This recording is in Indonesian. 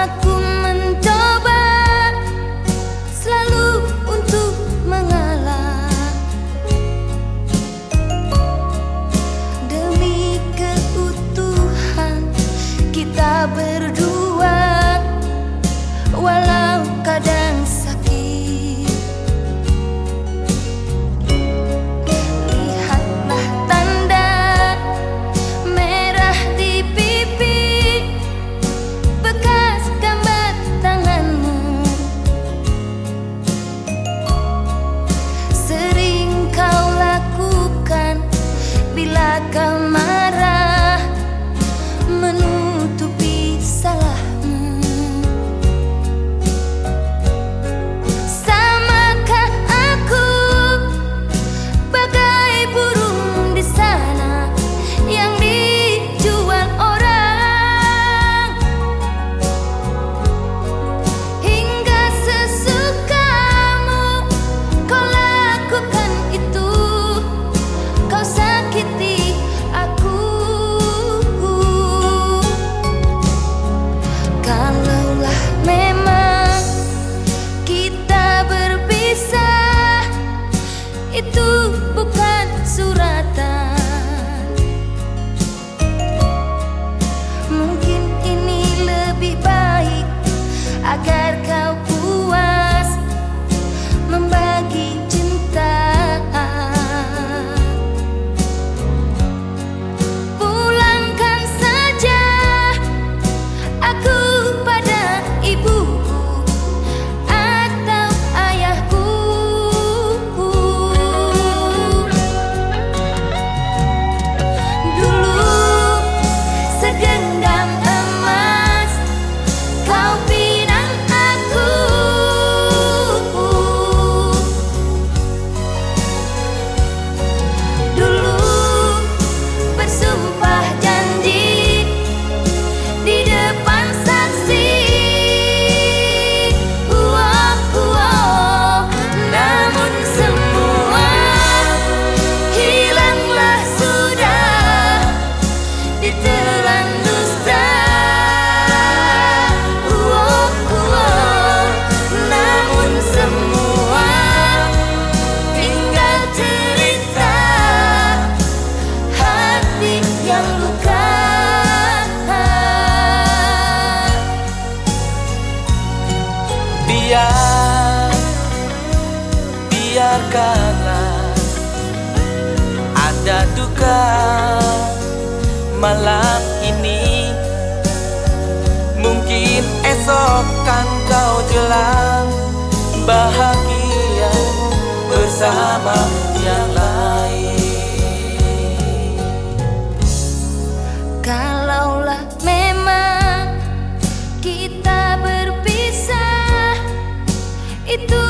a biar luka malam ini. Mungkin esok kan kau jelang bahagia bersama yang lain. Kalaulah memang kita berpisah itu